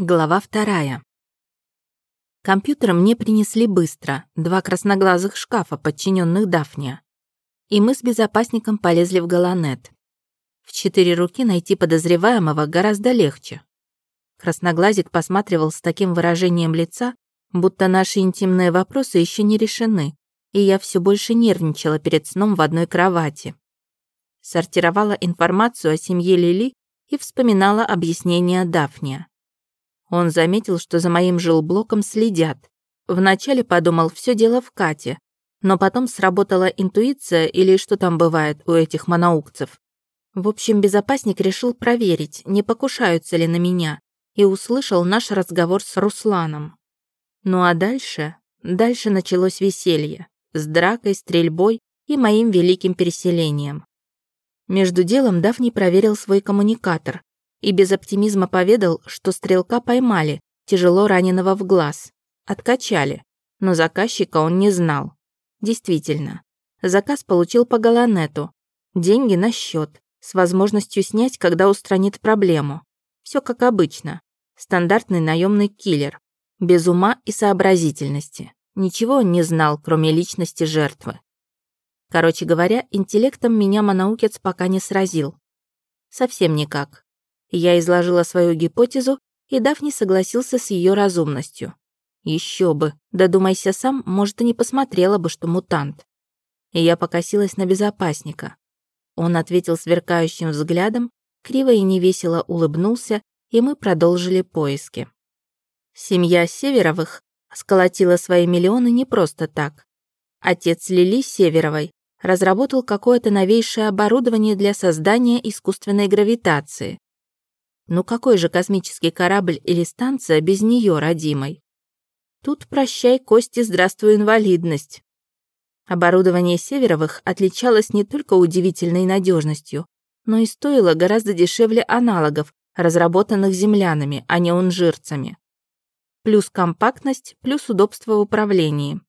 Глава вторая. Компьютер мне принесли быстро, два красноглазых шкафа, подчиненных Дафния. И мы с безопасником полезли в Галанет. В четыре руки найти подозреваемого гораздо легче. Красноглазик посматривал с таким выражением лица, будто наши интимные вопросы еще не решены, и я все больше нервничала перед сном в одной кровати. Сортировала информацию о семье Лили и вспоминала объяснения Дафния. Он заметил, что за моим жилблоком следят. Вначале подумал, все дело в Кате, но потом сработала интуиция или что там бывает у этих моноукцев. В общем, безопасник решил проверить, не покушаются ли на меня, и услышал наш разговор с Русланом. Ну а дальше? Дальше началось веселье. С дракой, стрельбой и моим великим переселением. Между делом Дафни проверил свой коммуникатор, и без оптимизма поведал, что стрелка поймали, тяжело раненого в глаз. Откачали, но заказчика он не знал. Действительно, заказ получил по галанету, деньги на счет, с возможностью снять, когда устранит проблему. Все как обычно. Стандартный наемный киллер. Без ума и сообразительности. Ничего он не знал, кроме личности жертвы. Короче говоря, интеллектом меня Манаукец пока не сразил. Совсем никак. Я изложила свою гипотезу, и Дафни согласился с ее разумностью. Еще бы, додумайся сам, может, и не посмотрела бы, что мутант. И я покосилась на безопасника. Он ответил сверкающим взглядом, криво и невесело улыбнулся, и мы продолжили поиски. Семья Северовых сколотила свои миллионы не просто так. Отец Лили Северовой разработал какое-то новейшее оборудование для создания искусственной гравитации. Ну какой же космический корабль или станция без нее, родимой? Тут прощай кости, здравствуй инвалидность. Оборудование Северовых отличалось не только удивительной надежностью, но и стоило гораздо дешевле аналогов, разработанных землянами, а не унжирцами. Плюс компактность, плюс удобство в управлении.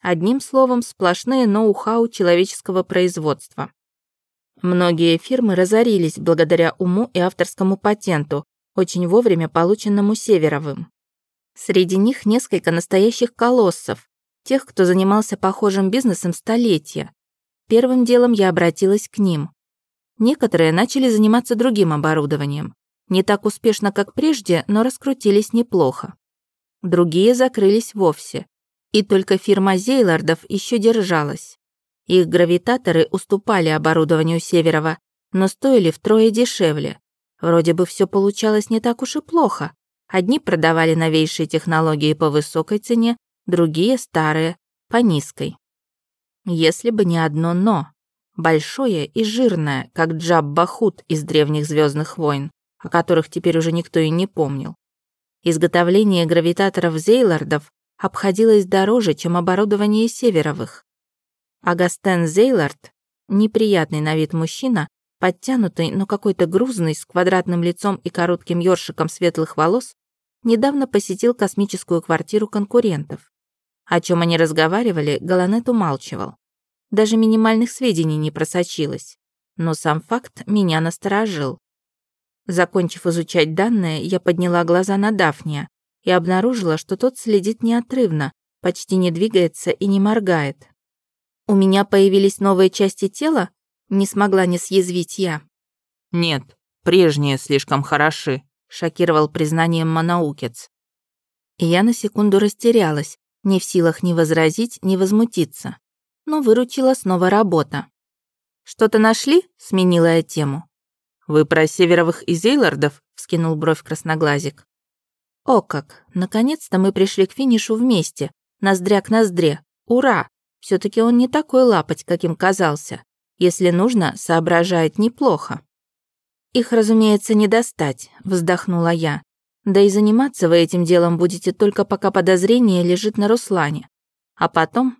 Одним словом, сплошные ноу-хау человеческого производства. Многие фирмы разорились благодаря уму и авторскому патенту, очень вовремя полученному Северовым. Среди них несколько настоящих колоссов, тех, кто занимался похожим бизнесом столетия. Первым делом я обратилась к ним. Некоторые начали заниматься другим оборудованием. Не так успешно, как прежде, но раскрутились неплохо. Другие закрылись вовсе. И только фирма Зейлардов еще держалась. Их гравитаторы уступали оборудованию Северова, но стоили втрое дешевле. Вроде бы все получалось не так уж и плохо. Одни продавали новейшие технологии по высокой цене, другие старые, по низкой. Если бы не одно «но». Большое и жирное, как Джаббахут из древних Звездных войн, о которых теперь уже никто и не помнил. Изготовление гравитаторов Зейлардов обходилось дороже, чем оборудование Северовых. Агастен Зейлард, неприятный на вид мужчина, подтянутый, но какой-то грузный, с квадратным лицом и коротким ёршиком светлых волос, недавно посетил космическую квартиру конкурентов. О чем они разговаривали, Галанет умалчивал. Даже минимальных сведений не просочилось. Но сам факт меня насторожил. Закончив изучать данные, я подняла глаза на Дафния и обнаружила, что тот следит неотрывно, почти не двигается и не моргает. «У меня появились новые части тела?» Не смогла не съязвить я. «Нет, прежние слишком хороши», — шокировал признанием Манаукец. И я на секунду растерялась, не в силах ни возразить, ни возмутиться. Но выручила снова работа. «Что-то нашли?» — сменила я тему. «Вы про Северовых и Зейлордов?» — вскинул бровь красноглазик. «О как! Наконец-то мы пришли к финишу вместе, ноздря к ноздре. Ура! Все таки он не такой лапоть, каким казался. Если нужно, соображает неплохо. «Их, разумеется, не достать», — вздохнула я. «Да и заниматься вы этим делом будете только пока подозрение лежит на Руслане. А потом...»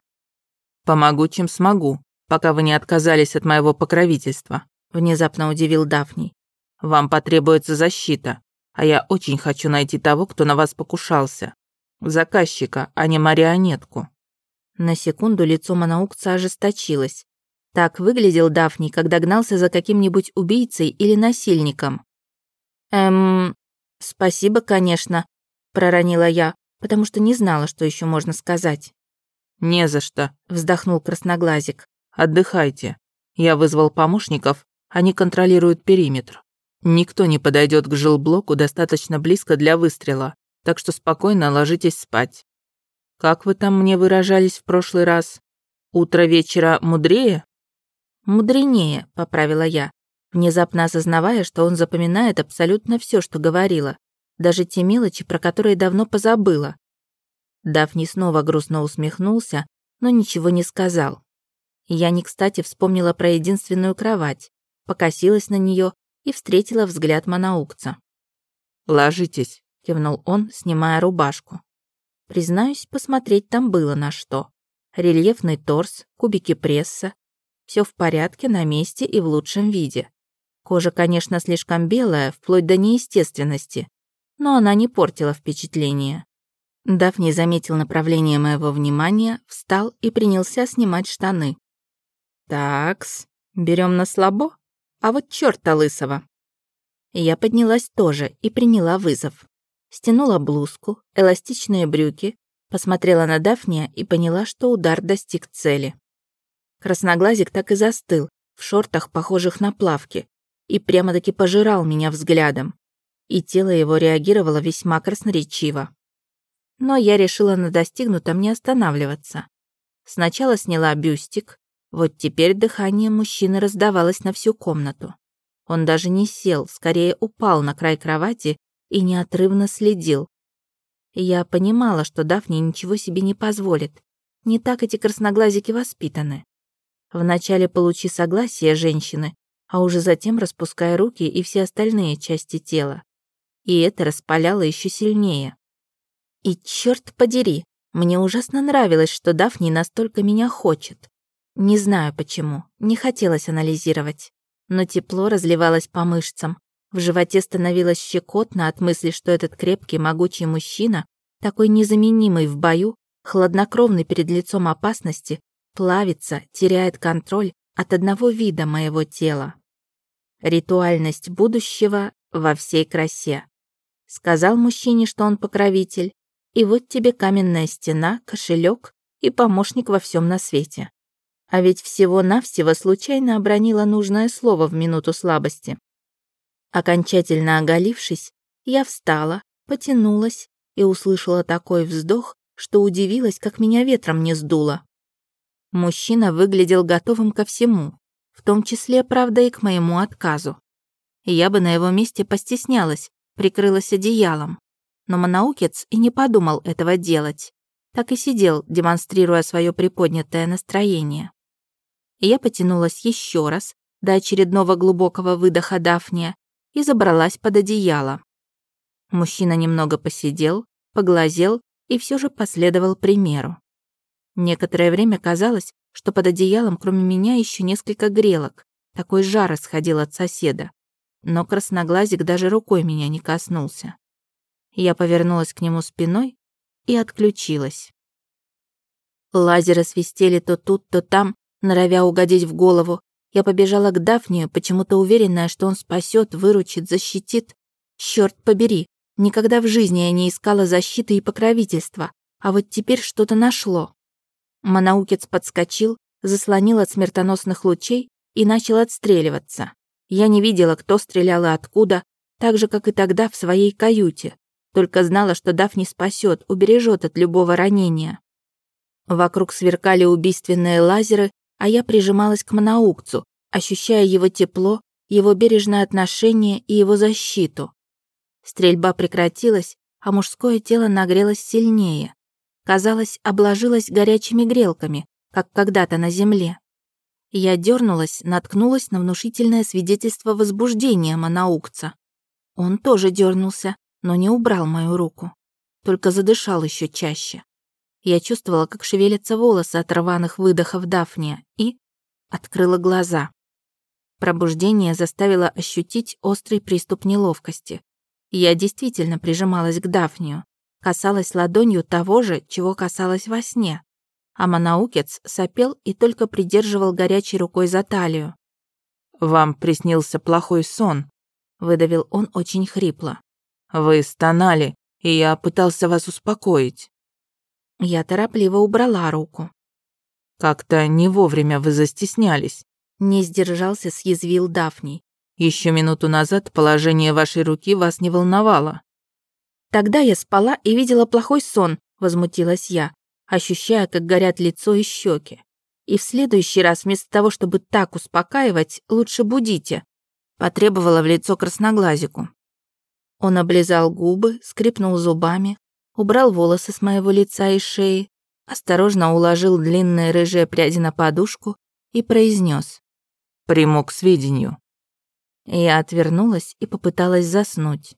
«Помогу, чем смогу, пока вы не отказались от моего покровительства», — внезапно удивил Дафний. «Вам потребуется защита, а я очень хочу найти того, кто на вас покушался. Заказчика, а не марионетку». На секунду лицо Манаукца ожесточилось. Так выглядел Дафни, когда гнался за каким-нибудь убийцей или насильником. «Эм...» «Спасибо, конечно», — проронила я, потому что не знала, что еще можно сказать. «Не за что», — вздохнул красноглазик. «Отдыхайте. Я вызвал помощников, они контролируют периметр. Никто не подойдет к жилблоку достаточно близко для выстрела, так что спокойно ложитесь спать. Как вы там мне выражались в прошлый раз? Утро вечера мудрее? Мудренее, поправила я, внезапно осознавая, что он запоминает абсолютно все, что говорила, даже те мелочи, про которые давно позабыла. Дафни снова грустно усмехнулся, но ничего не сказал. Я не кстати вспомнила про единственную кровать, покосилась на нее и встретила взгляд Манаукца. «Ложитесь», — кивнул он, снимая рубашку. Признаюсь, посмотреть там было на что. Рельефный торс, кубики пресса. Все в порядке, на месте и в лучшем виде. Кожа, конечно, слишком белая, вплоть до неестественности, но она не портила впечатление. Дафни заметил направление моего внимания, встал и принялся снимать штаны. «Такс, берем на слабо?» А вот чёрта лысого. Я поднялась тоже и приняла вызов. Стянула блузку, эластичные брюки, посмотрела на Дафния и поняла, что удар достиг цели. Красноглазик так и застыл, в шортах, похожих на плавки, и прямо-таки пожирал меня взглядом. И тело его реагировало весьма красноречиво. Но я решила на достигнутом не останавливаться. Сначала сняла бюстик, вот теперь дыхание мужчины раздавалось на всю комнату. Он даже не сел, скорее упал на край кровати и неотрывно следил. Я понимала, что Дафни ничего себе не позволит. Не так эти красноглазики воспитаны. Вначале получи согласие женщины, а уже затем распускай руки и все остальные части тела. И это распаляло еще сильнее. И черт подери, мне ужасно нравилось, что Дафни настолько меня хочет. Не знаю почему, не хотелось анализировать. Но тепло разливалось по мышцам. В животе становилось щекотно от мысли, что этот крепкий, могучий мужчина, такой незаменимый в бою, хладнокровный перед лицом опасности, плавится, теряет контроль от одного вида моего тела. Ритуальность будущего во всей красе. Сказал мужчине, что он покровитель, и вот тебе каменная стена, кошелек и помощник во всем на свете. А ведь всего-навсего случайно обронила нужное слово в минуту слабости. Окончательно оголившись, я встала, потянулась и услышала такой вздох, что удивилась, как меня ветром не сдуло. Мужчина выглядел готовым ко всему, в том числе, правда, и к моему отказу. Я бы на его месте постеснялась, прикрылась одеялом. Но Манаукец и не подумал этого делать. Так и сидел, демонстрируя свое приподнятое настроение я потянулась еще раз до очередного глубокого выдоха Дафния и забралась под одеяло. Мужчина немного посидел, поглазел и все же последовал примеру. Некоторое время казалось, что под одеялом кроме меня еще несколько грелок, такой жар исходил от соседа. Но красноглазик даже рукой меня не коснулся. Я повернулась к нему спиной и отключилась. Лазеры свистели то тут, то там, норовя угодить в голову. Я побежала к Дафнию, почему-то уверенная, что он спасет, выручит, защитит. Черт побери, никогда в жизни я не искала защиты и покровительства, а вот теперь что-то нашло. Манаукец подскочил, заслонил от смертоносных лучей и начал отстреливаться. Я не видела, кто стрелял и откуда, так же, как и тогда в своей каюте, только знала, что Дафни спасет, убережет от любого ранения. Вокруг сверкали убийственные лазеры, а я прижималась к Манаукцу, ощущая его тепло, его бережное отношение и его защиту. Стрельба прекратилась, а мужское тело нагрелось сильнее. Казалось, обложилось горячими грелками, как когда-то на земле. Я дернулась, наткнулась на внушительное свидетельство возбуждения Манаукца. Он тоже дернулся, но не убрал мою руку, только задышал еще чаще. Я чувствовала, как шевелятся волосы от рваных выдохов Дафния, и открыла глаза. Пробуждение заставило ощутить острый приступ неловкости. Я действительно прижималась к Дафнию, касалась ладонью того же, чего касалась во сне. А Манаукец сопел и только придерживал горячей рукой за талию. «Вам приснился плохой сон», — выдавил он очень хрипло. Вы стонали, и я пытался вас успокоить». Я торопливо убрала руку. «Как-то не вовремя вы застеснялись», — не сдержался, съязвил Дафний. Еще минуту назад положение вашей руки вас не волновало». «Тогда я спала и видела плохой сон», — возмутилась я, ощущая, как горят лицо и щеки. «И в следующий раз вместо того, чтобы так успокаивать, лучше будите», — потребовала в лицо красноглазику. Он облизал губы, скрипнул зубами, убрал волосы с моего лица и шеи, осторожно уложил длинные рыжие пряди на подушку и произнес: «Приму к сведению». Я отвернулась и попыталась заснуть.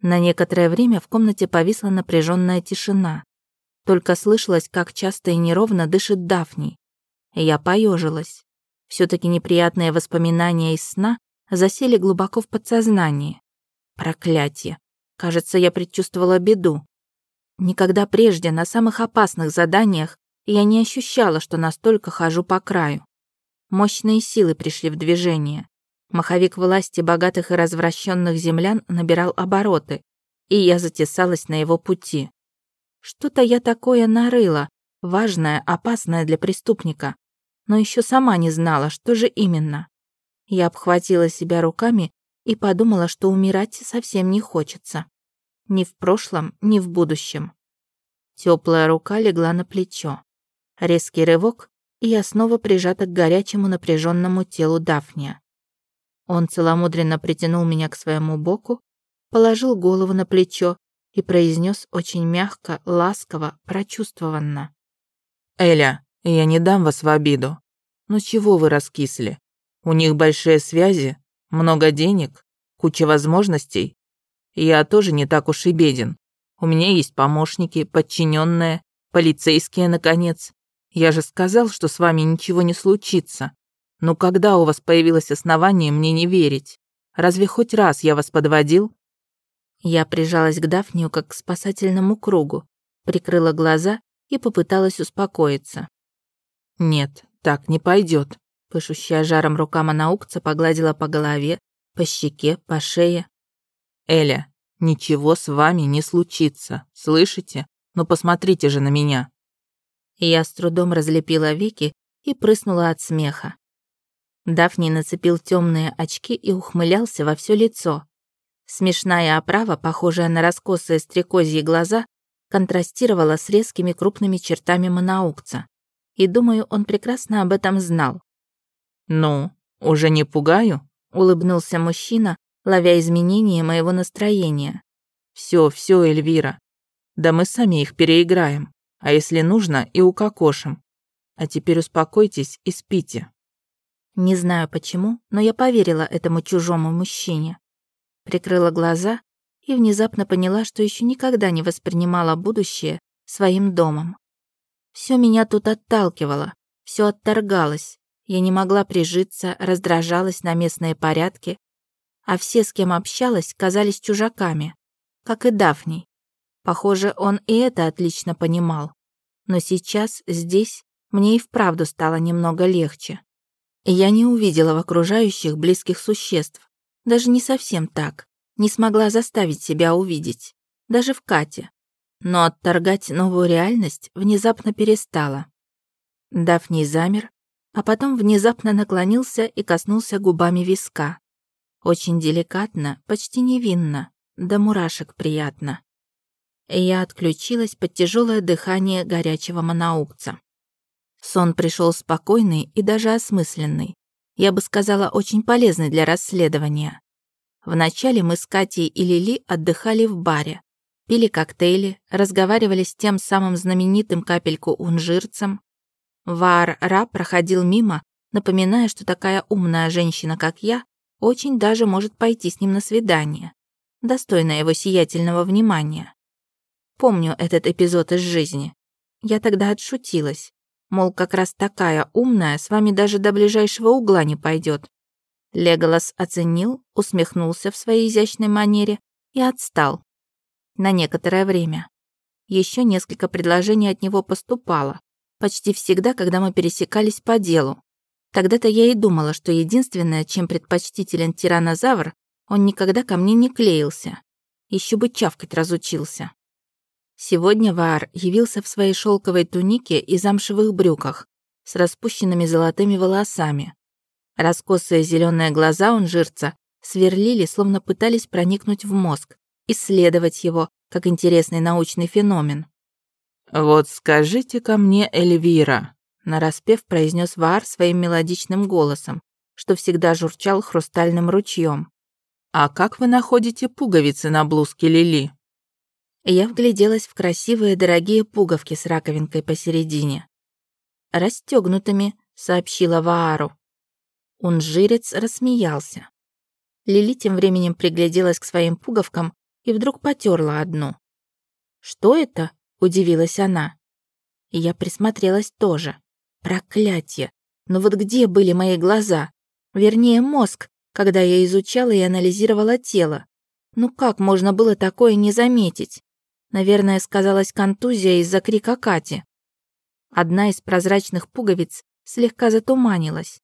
На некоторое время в комнате повисла напряженная тишина. Только слышалось, как часто и неровно дышит Дафни. Я поежилась. все таки неприятные воспоминания из сна засели глубоко в подсознании. Проклятие. Кажется, я предчувствовала беду. Никогда прежде на самых опасных заданиях я не ощущала, что настолько хожу по краю. Мощные силы пришли в движение. Маховик власти богатых и развращенных землян набирал обороты, и я затесалась на его пути. Что-то я такое нарыла, важное, опасное для преступника, но еще сама не знала, что же именно. Я обхватила себя руками и подумала, что умирать совсем не хочется. Ни в прошлом, ни в будущем. Теплая рука легла на плечо. Резкий рывок, и я снова прижата к горячему напряженному телу Дафния. Он целомудренно притянул меня к своему боку, положил голову на плечо и произнес очень мягко, ласково, прочувствованно. «Эля, я не дам вас в обиду. Ну чего вы раскисли? У них большие связи, много денег, куча возможностей. Я тоже не так уж и беден. У меня есть помощники, подчиненные, полицейские, наконец. Я же сказал, что с вами ничего не случится. Но когда у вас появилось основание мне не верить? Разве хоть раз я вас подводил?» Я прижалась к Дафнию как к спасательному кругу, прикрыла глаза и попыталась успокоиться. «Нет, так не пойдет. Пышущая жаром рука Манаукца погладила по голове, по щеке, по шее. «Эля, ничего с вами не случится, слышите? Но посмотрите же на меня». Я с трудом разлепила веки и прыснула от смеха. Дафни нацепил темные очки и ухмылялся во все лицо. Смешная оправа, похожая на раскосые стрекозьи глаза, контрастировала с резкими крупными чертами монаукца. И думаю, он прекрасно об этом знал. «Ну, уже не пугаю?» — улыбнулся мужчина, ловя изменения моего настроения. «Все, все, Эльвира. Да мы сами их переиграем, а если нужно, и укокошим. А теперь успокойтесь и спите». Не знаю почему, но я поверила этому чужому мужчине. Прикрыла глаза и внезапно поняла, что еще никогда не воспринимала будущее своим домом. Все меня тут отталкивало, все отторгалось. Я не могла прижиться, раздражалась на местные порядки, а все, с кем общалась, казались чужаками, как и Дафний. Похоже, он и это отлично понимал. Но сейчас, здесь, мне и вправду стало немного легче. Я не увидела в окружающих близких существ. Даже не совсем так. Не смогла заставить себя увидеть. Даже в Кате. Но отторгать новую реальность внезапно перестала. Дафний замер, а потом внезапно наклонился и коснулся губами виска. Очень деликатно, почти невинно, до мурашек приятно. Я отключилась под тяжелое дыхание горячего манаукца. Сон пришел спокойный и даже осмысленный. Я бы сказала, очень полезный для расследования. Вначале мы с Катей и Лили отдыхали в баре, пили коктейли, разговаривали с тем самым знаменитым капельку унжирцем. Ваар-Ра проходил мимо, напоминая, что такая умная женщина, как я, очень даже может пойти с ним на свидание, достойное его сиятельного внимания. Помню этот эпизод из жизни. Я тогда отшутилась. Мол, как раз такая умная с вами даже до ближайшего угла не пойдет. Леголас оценил, усмехнулся в своей изящной манере и отстал. На некоторое время. Еще несколько предложений от него поступало. Почти всегда, когда мы пересекались по делу. Тогда-то я и думала, что единственное, чем предпочтителен тиранозавр, он никогда ко мне не клеился. Еще бы чавкать разучился. Сегодня Ваар явился в своей шелковой тунике и замшевых брюках с распущенными золотыми волосами. Раскосые зеленые глаза он жирца сверлили, словно пытались проникнуть в мозг, исследовать его, как интересный научный феномен. «Вот скажите ко мне, Эльвира», — нараспев произнес Ваар своим мелодичным голосом, что всегда журчал хрустальным ручьем. «А как вы находите пуговицы на блузке Лили?» Я вгляделась в красивые дорогие пуговки с раковинкой посередине. «Расстёгнутыми», — сообщила Ваару. Унжирец рассмеялся. Лили тем временем пригляделась к своим пуговкам и вдруг потерла одну. «Что это?» — удивилась она. я присмотрелась тоже. Проклятье! Но вот где были мои глаза? Вернее, мозг, когда я изучала и анализировала тело. Ну как можно было такое не заметить? Наверное, сказалась контузия из-за крика Кати. Одна из прозрачных пуговиц слегка затуманилась.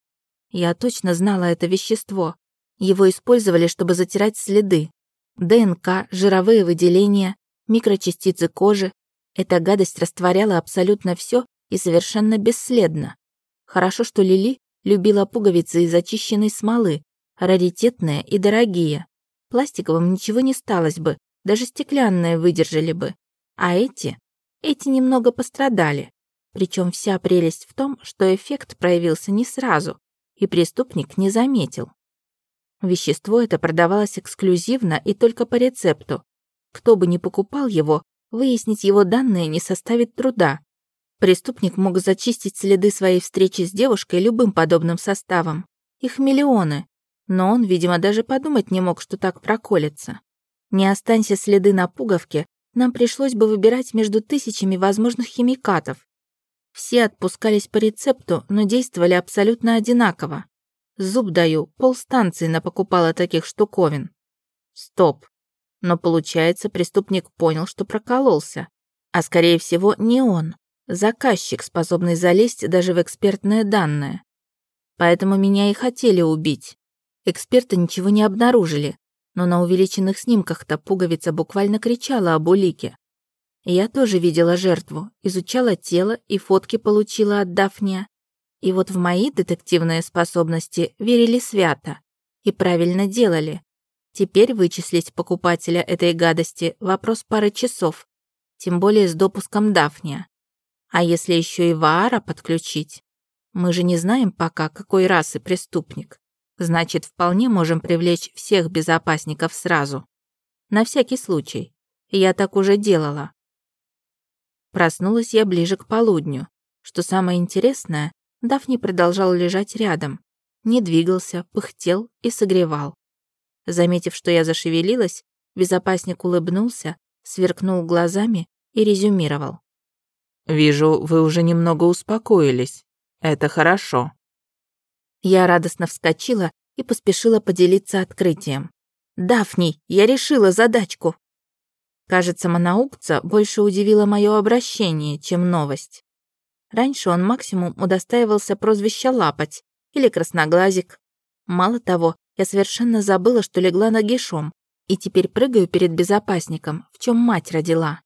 Я точно знала это вещество. Его использовали, чтобы затирать следы. ДНК, жировые выделения, микрочастицы кожи. Эта гадость растворяла абсолютно все и совершенно бесследно. Хорошо, что Лили любила пуговицы из очищенной смолы, раритетные и дорогие. Пластиковым ничего не сталось бы, даже стеклянные выдержали бы. А эти? Эти немного пострадали. Причем вся прелесть в том, что эффект проявился не сразу, и преступник не заметил. Вещество это продавалось эксклюзивно и только по рецепту. Кто бы ни покупал его, выяснить его данные не составит труда. Преступник мог зачистить следы своей встречи с девушкой любым подобным составом. Их миллионы. Но он, видимо, даже подумать не мог, что так проколется. Не останься следы на пуговке, нам пришлось бы выбирать между тысячами возможных химикатов. Все отпускались по рецепту, но действовали абсолютно одинаково. Зуб даю, полстанции напокупала таких штуковин. Стоп. Но получается, преступник понял, что прокололся. А скорее всего, не он. Заказчик, способный залезть даже в экспертные данные. Поэтому меня и хотели убить. Эксперты ничего не обнаружили, но на увеличенных снимках-то пуговица буквально кричала об улике. Я тоже видела жертву, изучала тело и фотки получила от Дафния. И вот в мои детективные способности верили свято и правильно делали. Теперь вычислить покупателя этой гадости – вопрос пары часов, тем более с допуском Дафния. А если еще и Ваара подключить? Мы же не знаем пока, какой расы преступник. Значит, вполне можем привлечь всех безопасников сразу. На всякий случай. Я так уже делала. Проснулась я ближе к полудню. Что самое интересное, Дафни продолжал лежать рядом. Не двигался, пыхтел и согревал. Заметив, что я зашевелилась, безопасник улыбнулся, сверкнул глазами и резюмировал. «Вижу, вы уже немного успокоились. Это хорошо. Я радостно вскочила и поспешила поделиться открытием. «Дафни, я решила задачку!» Кажется, Манаукца больше удивило мое обращение, чем новость. Раньше он максимум удостаивался прозвища «лапать» или «красноглазик». Мало того, я совершенно забыла, что легла нагишом, и теперь прыгаю перед безопасником, в чем мать родила.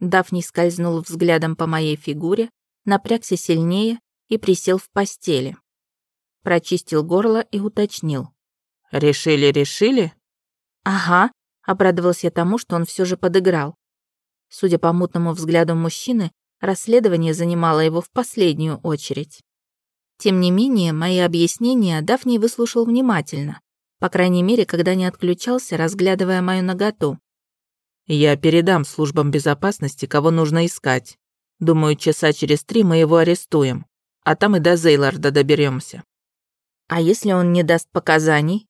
Дафни скользнул взглядом по моей фигуре, напрягся сильнее и присел в постели прочистил горло и уточнил. «Решили, решили?» «Ага», — обрадовался я тому, что он все же подыграл. Судя по мутному взгляду мужчины, расследование занимало его в последнюю очередь. Тем не менее, мои объяснения Дафний выслушал внимательно, по крайней мере, когда не отключался, разглядывая мою наготу. «Я передам службам безопасности, кого нужно искать. Думаю, часа через три мы его арестуем, а там и до Зейларда доберемся. «А если он не даст показаний?»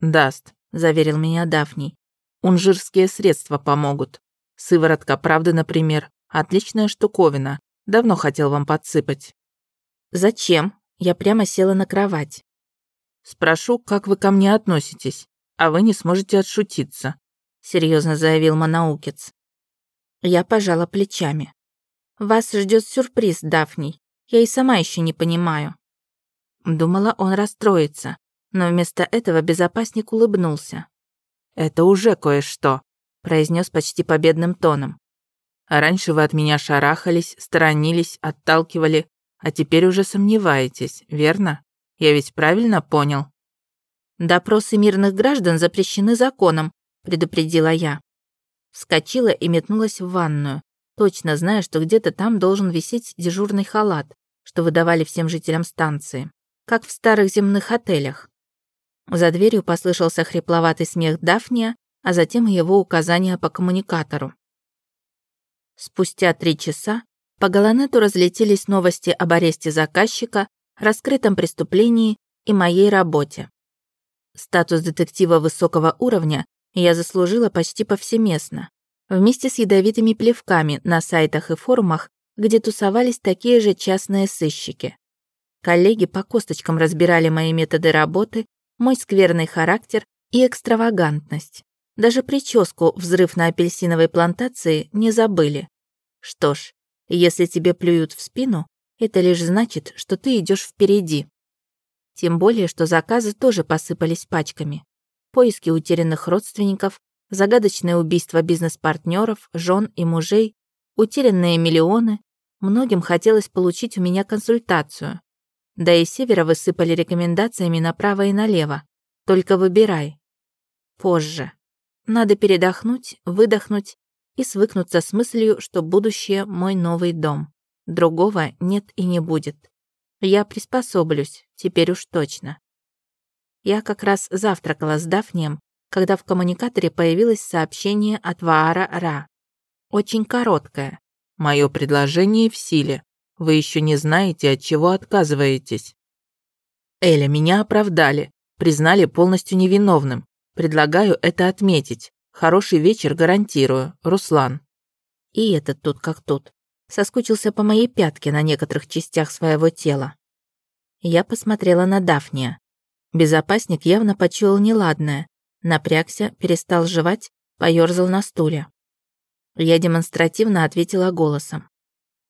«Даст», — заверил меня Дафний. «Унжирские средства помогут. Сыворотка правды, например. Отличная штуковина. Давно хотел вам подсыпать». «Зачем?» Я прямо села на кровать. «Спрошу, как вы ко мне относитесь, а вы не сможете отшутиться», — серьезно заявил Манаукец. Я пожала плечами. «Вас ждет сюрприз, Дафний. Я и сама еще не понимаю». Думала, он расстроится, но вместо этого безопасник улыбнулся. «Это уже кое-что. произнес почти победным тоном. А раньше вы от меня шарахались, сторонились, отталкивали, а теперь уже сомневаетесь, верно? Я ведь правильно понял?» «Допросы мирных граждан запрещены законом», — предупредила я. Вскочила и метнулась в ванную, точно зная, что где-то там должен висеть дежурный халат, что выдавали всем жителям станции, как в старых земных отелях. За дверью послышался хрипловатый смех Дафния, а затем его указания по коммуникатору. Спустя три часа по Галанету разлетелись новости об аресте заказчика, раскрытом преступлении и моей работе. Статус детектива высокого уровня я заслужила почти повсеместно, вместе с ядовитыми плевками на сайтах и форумах, где тусовались такие же частные сыщики. Коллеги по косточкам разбирали мои методы работы, мой скверный характер и экстравагантность. Даже прическу «Взрыв на апельсиновой плантации» не забыли. Что ж, если тебе плюют в спину, это лишь значит, что ты идешь впереди. Тем более, что заказы тоже посыпались пачками. Поиски утерянных родственников, загадочное убийство бизнес-партнеров, жен и мужей, утерянные миллионы. Многим хотелось получить у меня консультацию. Да и севера высыпали рекомендациями направо и налево. Только выбирай. Позже. Надо передохнуть, выдохнуть и свыкнуться с мыслью, что будущее мой новый дом. Другого нет и не будет. Я приспособлюсь, теперь уж точно. Я как раз завтракала с Дафнием, когда в коммуникаторе появилось сообщение от Ваара Ра. Очень короткое. «Мое предложение в силе. Вы еще не знаете, от чего отказываетесь». «Эля, меня оправдали. Признали полностью невиновным. Предлагаю это отметить. Хороший вечер гарантирую. Руслан». И этот тут как тут соскучился по моей пятке на некоторых частях своего тела. Я посмотрела на Дафния. Безопасник явно почуял неладное, напрягся, перестал жевать, поёрзал на стуле. Я демонстративно ответила голосом.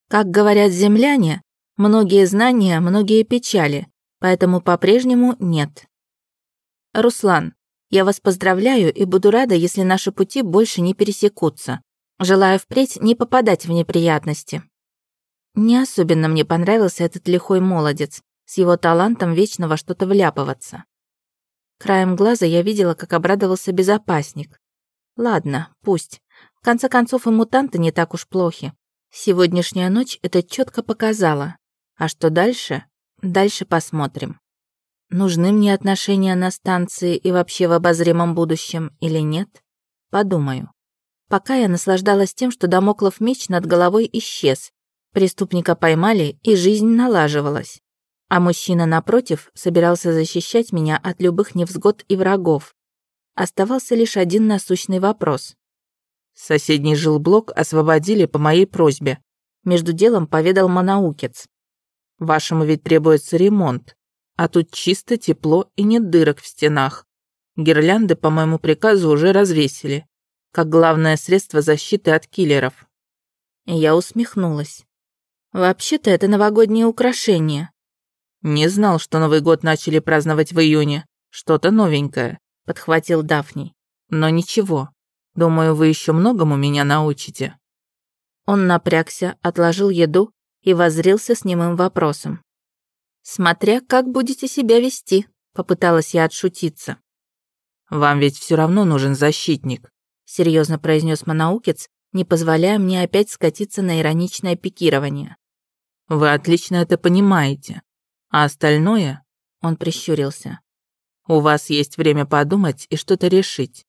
Как говорят земляне, многие знания, многие печали, поэтому по-прежнему нет. Руслан, я вас поздравляю и буду рада, если наши пути больше не пересекутся. Желаю впредь не попадать в неприятности. Не особенно мне понравился этот лихой молодец с его талантом вечно во что-то вляпываться. Краем глаза я видела, как обрадовался безопасник. Ладно, пусть. В конце концов, и мутанты не так уж плохи. Сегодняшняя ночь это четко показала. А что дальше? Дальше посмотрим. Нужны мне отношения на станции и вообще в обозримом будущем или нет? Подумаю. Пока я наслаждалась тем, что домоклов меч над головой исчез. Преступника поймали, и жизнь налаживалась. А мужчина, напротив, собирался защищать меня от любых невзгод и врагов. Оставался лишь один насущный вопрос. «Соседний жилблок освободили по моей просьбе», между делом поведал Манаукец. «Вашему ведь требуется ремонт, а тут чисто, тепло и нет дырок в стенах. Гирлянды по моему приказу уже развесили как главное средство защиты от киллеров. Я усмехнулась. Вообще-то это новогоднее украшение. Не знал, что Новый год начали праздновать в июне. Что-то новенькое, подхватил Дафний. Но ничего. Думаю, вы еще многому меня научите. Он напрягся, отложил еду и воззрился с немым вопросом. «Смотря как будете себя вести», — попыталась я отшутиться. «Вам ведь все равно нужен защитник серьезно произнес Манаукец, не позволяя мне опять скатиться на ироничное пикирование. «Вы отлично это понимаете. А остальное...» — он прищурился. «У вас есть время подумать и что-то решить.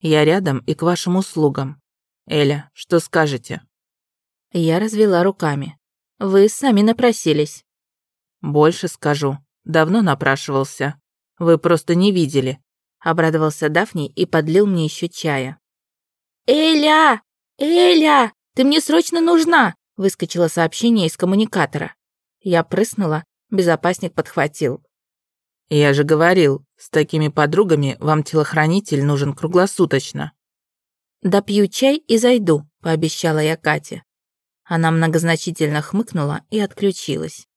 Я рядом и к вашим услугам. Эля, что скажете?» Я развела руками. «Вы сами напросились». «Больше скажу. Давно напрашивался. Вы просто не видели», — обрадовался Дафни и подлил мне еще чая. «Эля! Эля! Ты мне срочно нужна!» Выскочило сообщение из коммуникатора. Я прыснула, безопасник подхватил. «Я же говорил, с такими подругами вам телохранитель нужен круглосуточно». «Допью чай и зайду», — пообещала я Кате. Она многозначительно хмыкнула и отключилась.